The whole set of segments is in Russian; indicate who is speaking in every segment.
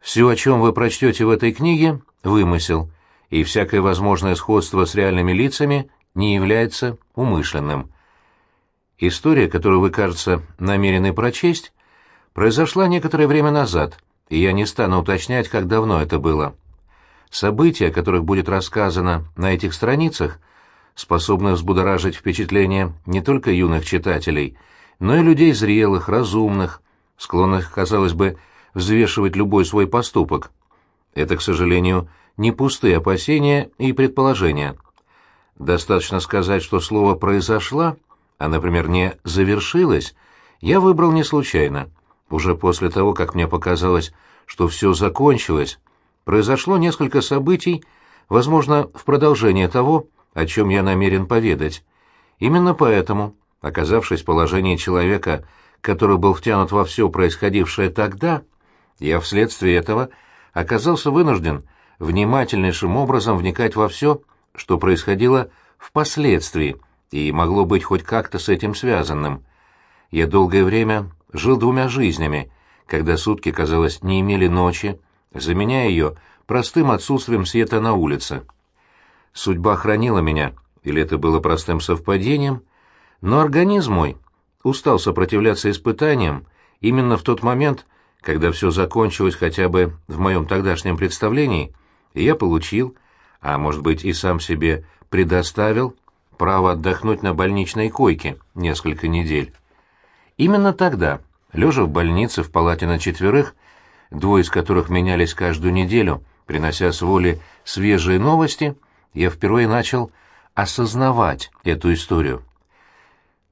Speaker 1: Все, о чем вы прочтете в этой книге, — вымысел, и всякое возможное сходство с реальными лицами не является умышленным. История, которую вы, кажется, намерены прочесть, произошла некоторое время назад, и я не стану уточнять, как давно это было. События, о которых будет рассказано на этих страницах, способны взбудоражить впечатление не только юных читателей, но и людей зрелых, разумных, склонных, казалось бы, взвешивать любой свой поступок. Это, к сожалению, не пустые опасения и предположения. Достаточно сказать, что слово «произошла», а, например, не «завершилось», я выбрал не случайно. Уже после того, как мне показалось, что все закончилось, произошло несколько событий, возможно, в продолжение того, о чем я намерен поведать. Именно поэтому, оказавшись в положении человека, который был втянут во все происходившее тогда, я вследствие этого оказался вынужден внимательнейшим образом вникать во все, что происходило впоследствии и могло быть хоть как-то с этим связанным. Я долгое время жил двумя жизнями, когда сутки, казалось, не имели ночи, заменяя ее простым отсутствием света на улице. Судьба хранила меня, или это было простым совпадением, но организм мой устал сопротивляться испытаниям именно в тот момент, когда все закончилось хотя бы в моем тогдашнем представлении, я получил, а может быть и сам себе предоставил, право отдохнуть на больничной койке несколько недель. Именно тогда, лежа в больнице в палате на четверых, двое из которых менялись каждую неделю, принося с воли свежие новости, я впервые начал осознавать эту историю.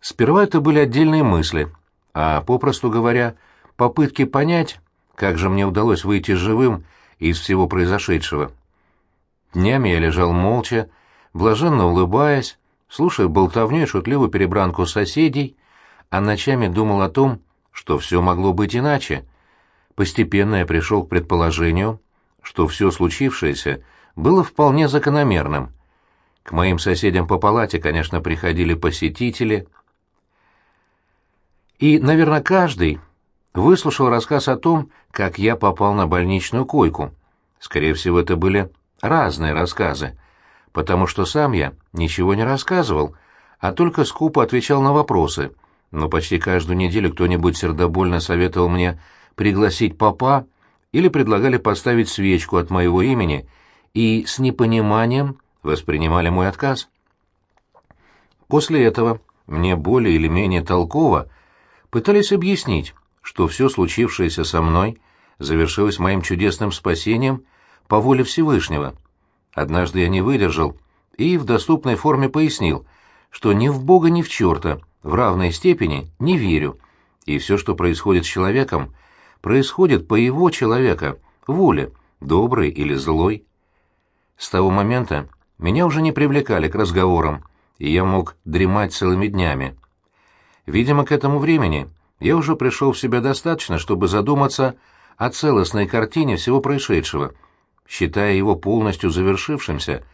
Speaker 1: Сперва это были отдельные мысли, а, попросту говоря, попытки понять, как же мне удалось выйти живым из всего произошедшего. Днями я лежал молча, блаженно улыбаясь, слушая болтовню и шутливую перебранку соседей, а ночами думал о том, что все могло быть иначе. Постепенно я пришел к предположению, что все случившееся было вполне закономерным. К моим соседям по палате, конечно, приходили посетители, и, наверное, каждый выслушал рассказ о том, как я попал на больничную койку. Скорее всего, это были разные рассказы, потому что сам я ничего не рассказывал, а только скупо отвечал на вопросы, но почти каждую неделю кто-нибудь сердобольно советовал мне пригласить папа или предлагали поставить свечку от моего имени и с непониманием воспринимали мой отказ. После этого мне более или менее толково пытались объяснить, что все случившееся со мной завершилось моим чудесным спасением по воле Всевышнего. Однажды я не выдержал и в доступной форме пояснил, что ни в Бога, ни в черта в равной степени не верю, и все, что происходит с человеком, происходит по его человека, воле, доброй или злой. С того момента меня уже не привлекали к разговорам, и я мог дремать целыми днями. Видимо, к этому времени я уже пришел в себя достаточно, чтобы задуматься о целостной картине всего происшедшего, считая его полностью завершившимся.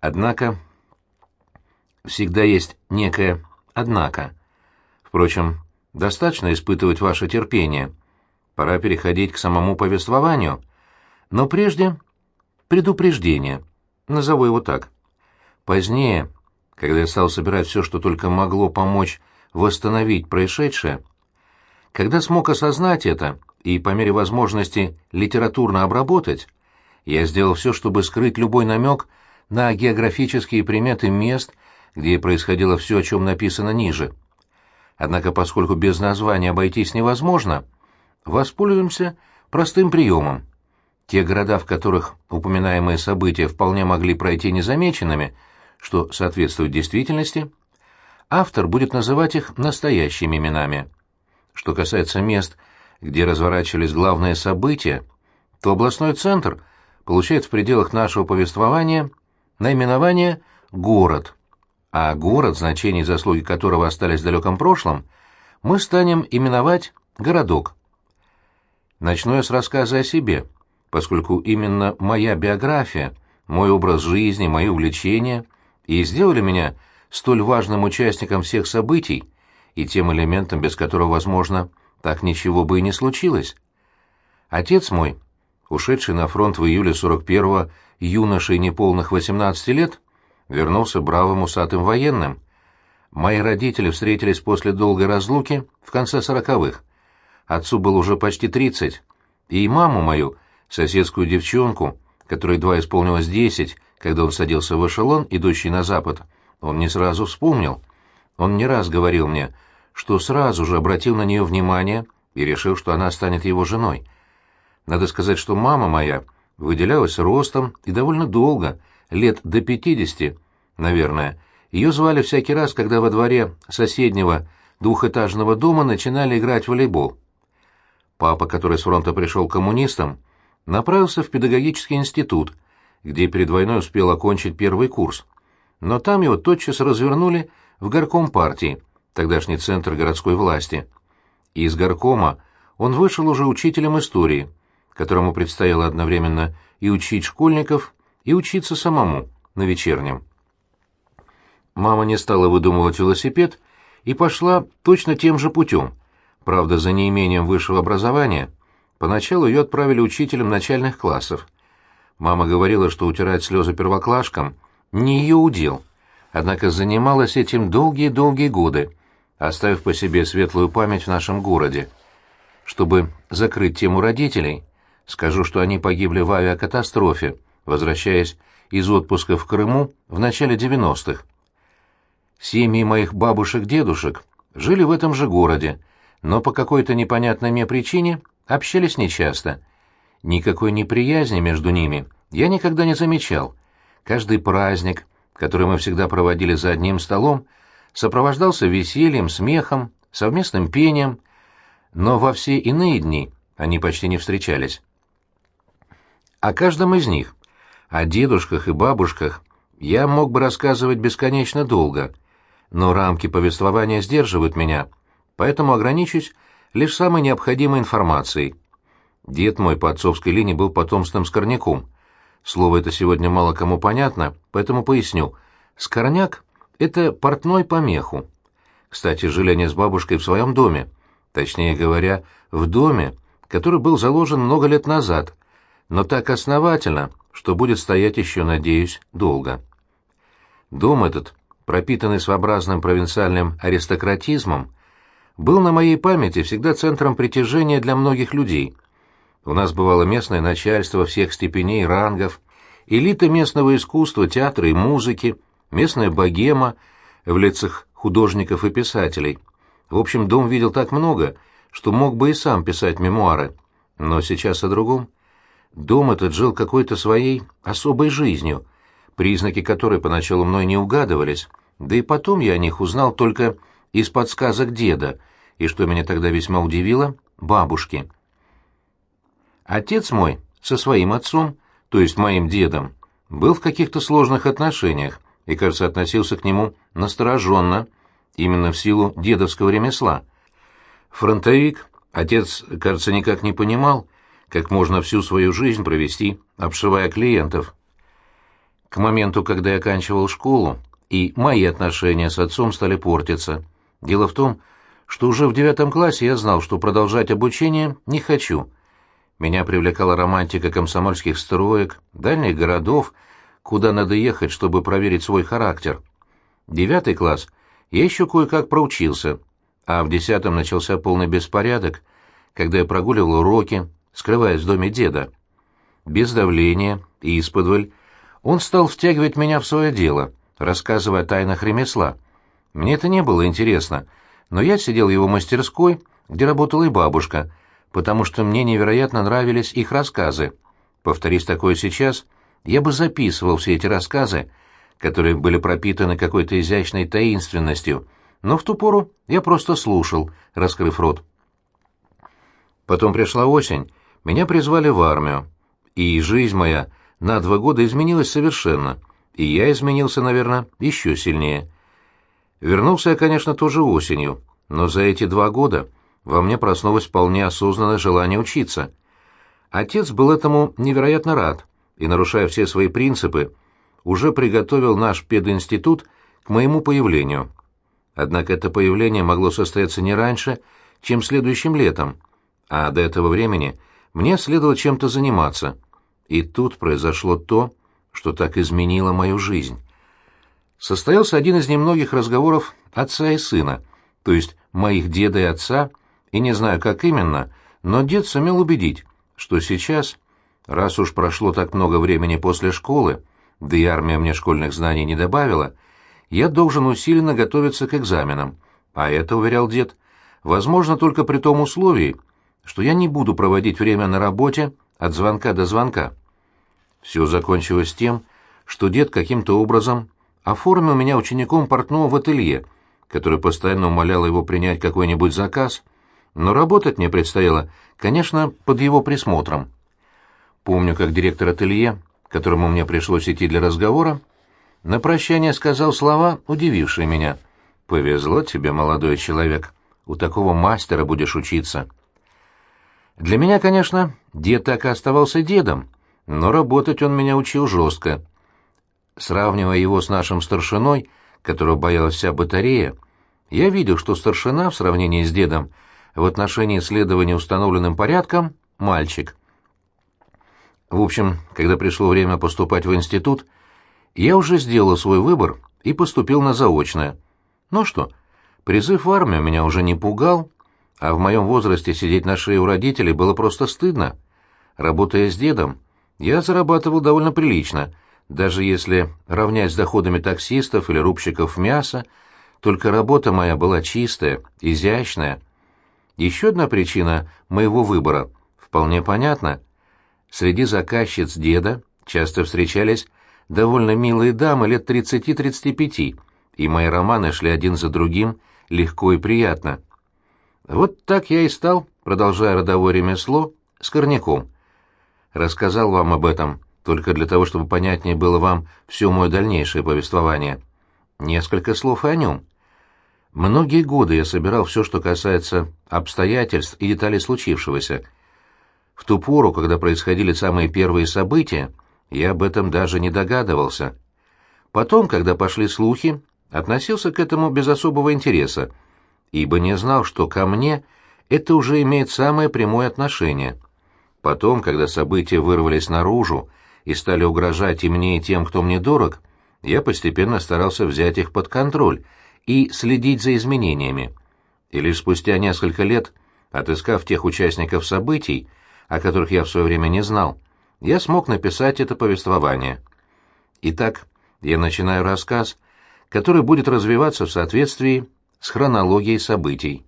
Speaker 1: Однако всегда есть некое «однако». Впрочем, достаточно испытывать ваше терпение. Пора переходить к самому повествованию. Но прежде предупреждение. Назову его так. Позднее, когда я стал собирать все, что только могло помочь восстановить происшедшее, когда смог осознать это и по мере возможности литературно обработать, я сделал все, чтобы скрыть любой намек на географические приметы мест, где происходило все, о чем написано ниже. Однако, поскольку без названия обойтись невозможно, воспользуемся простым приемом. Те города, в которых упоминаемые события вполне могли пройти незамеченными, что соответствует действительности – автор будет называть их настоящими именами. Что касается мест, где разворачивались главные события, то областной центр получает в пределах нашего повествования наименование «город», а город, значение и заслуги которого остались в далеком прошлом, мы станем именовать «городок». Начну я с рассказа о себе, поскольку именно моя биография, мой образ жизни, мои увлечения и сделали меня – столь важным участником всех событий и тем элементом, без которого, возможно, так ничего бы и не случилось. Отец мой ушедший на фронт в июле 41-го юношей неполных 18 лет, вернулся бравым усатым военным. Мои родители встретились после долгой разлуки в конце сороковых. Отцу было уже почти тридцать, и маму мою, соседскую девчонку, которой два исполнилось десять, когда он садился в эшелон, идущий на запад, он не сразу вспомнил. Он не раз говорил мне, что сразу же обратил на нее внимание и решил, что она станет его женой. Надо сказать, что мама моя выделялась ростом и довольно долго, лет до пятидесяти, наверное. Ее звали всякий раз, когда во дворе соседнего двухэтажного дома начинали играть в волейбол. Папа, который с фронта пришел коммунистом, направился в педагогический институт, где перед войной успел окончить первый курс. Но там его тотчас развернули в горком партии, тогдашний центр городской власти. Из горкома он вышел уже учителем истории, которому предстояло одновременно и учить школьников, и учиться самому на вечернем. Мама не стала выдумывать велосипед и пошла точно тем же путем. Правда, за неимением высшего образования поначалу ее отправили учителем начальных классов. Мама говорила, что утирать слезы первоклашкам не ее удел, однако занималась этим долгие-долгие годы, оставив по себе светлую память в нашем городе. Чтобы закрыть тему родителей, скажу, что они погибли в авиакатастрофе, возвращаясь из отпуска в Крыму в начале 90-х. Семьи моих бабушек-дедушек жили в этом же городе, но по какой-то непонятной мне причине общались нечасто. Никакой неприязни между ними я никогда не замечал. Каждый праздник, который мы всегда проводили за одним столом, сопровождался весельем, смехом, совместным пением, но во все иные дни они почти не встречались. О каждом из них, о дедушках и бабушках, я мог бы рассказывать бесконечно долго — но рамки повествования сдерживают меня, поэтому ограничусь лишь самой необходимой информацией. Дед мой по отцовской линии был потомственным скорняком. Слово это сегодня мало кому понятно, поэтому поясню. Скорняк — это портной по меху. Кстати, жили они с бабушкой в своем доме. Точнее говоря, в доме, который был заложен много лет назад, но так основательно, что будет стоять еще, надеюсь, долго. Дом этот пропитанный своеобразным провинциальным аристократизмом, был на моей памяти всегда центром притяжения для многих людей. У нас бывало местное начальство всех степеней рангов, элита местного искусства, театра и музыки, местная богема в лицах художников и писателей. В общем, дом видел так много, что мог бы и сам писать мемуары. Но сейчас о другом. Дом этот жил какой-то своей особой жизнью — признаки которой поначалу мной не угадывались, да и потом я о них узнал только из подсказок деда, и, что меня тогда весьма удивило, бабушки. Отец мой со своим отцом, то есть моим дедом, был в каких-то сложных отношениях и, кажется, относился к нему настороженно, именно в силу дедовского ремесла. Фронтовик, отец, кажется, никак не понимал, как можно всю свою жизнь провести, обшивая клиентов. К моменту, когда я оканчивал школу, и мои отношения с отцом стали портиться. Дело в том, что уже в девятом классе я знал, что продолжать обучение не хочу. Меня привлекала романтика комсомольских строек, дальних городов, куда надо ехать, чтобы проверить свой характер. Девятый класс я еще кое-как проучился, а в десятом начался полный беспорядок, когда я прогуливал уроки, скрываясь в доме деда. Без давления и исподволь он стал втягивать меня в свое дело, рассказывая о тайнах ремесла. Мне это не было интересно, но я сидел в его мастерской, где работала и бабушка, потому что мне невероятно нравились их рассказы. Повторись такое сейчас, я бы записывал все эти рассказы, которые были пропитаны какой-то изящной таинственностью, но в ту пору я просто слушал, раскрыв рот. Потом пришла осень, меня призвали в армию, и жизнь моя — на два года изменилась совершенно, и я изменился, наверное, еще сильнее. Вернулся я, конечно, тоже осенью, но за эти два года во мне проснулось вполне осознанное желание учиться. Отец был этому невероятно рад и, нарушая все свои принципы, уже приготовил наш пединститут к моему появлению. Однако это появление могло состояться не раньше, чем следующим летом, а до этого времени Мне следовало чем-то заниматься. И тут произошло то, что так изменило мою жизнь. Состоялся один из немногих разговоров отца и сына, то есть моих деда и отца, и не знаю, как именно, но дед сумел убедить, что сейчас, раз уж прошло так много времени после школы, да и армия мне школьных знаний не добавила, я должен усиленно готовиться к экзаменам, а это, уверял дед, возможно только при том условии, что я не буду проводить время на работе от звонка до звонка. Все закончилось тем, что дед каким-то образом оформил меня учеником портного в ателье, который постоянно умолял его принять какой-нибудь заказ, но работать мне предстояло, конечно, под его присмотром. Помню, как директор ателье, которому мне пришлось идти для разговора, на прощание сказал слова, удивившие меня. «Повезло тебе, молодой человек, у такого мастера будешь учиться». Для меня, конечно, дед так и оставался дедом, но работать он меня учил жестко. Сравнивая его с нашим старшиной, которого боялась вся батарея, я видел, что старшина в сравнении с дедом в отношении следования установленным порядком — мальчик. В общем, когда пришло время поступать в институт, я уже сделал свой выбор и поступил на заочное. Ну что, призыв в армию меня уже не пугал, а в моем возрасте сидеть на шее у родителей было просто стыдно. Работая с дедом, я зарабатывал довольно прилично, даже если, равняясь с доходами таксистов или рубщиков мяса, только работа моя была чистая, изящная. Еще одна причина моего выбора вполне понятна. Среди заказчиц деда часто встречались довольно милые дамы лет 30-35, и мои романы шли один за другим легко и приятно. Вот так я и стал, продолжая родовое ремесло, скорняком рассказал вам об этом только для того, чтобы понятнее было вам все мое дальнейшее повествование. Несколько слов и о нем. Многие годы я собирал все, что касается обстоятельств и деталей случившегося. В ту пору, когда происходили самые первые события, я об этом даже не догадывался. Потом, когда пошли слухи, относился к этому без особого интереса, ибо не знал, что ко мне это уже имеет самое прямое отношение. Потом, когда события вырвались наружу и стали угрожать и мне, и тем, кто мне дорог, я постепенно старался взять их под контроль и следить за изменениями. И лишь спустя несколько лет, отыскав тех участников событий, о которых я в свое время не знал, я смог написать это повествование. Итак, я начинаю рассказ, который будет развиваться в соответствии с хронологией событий.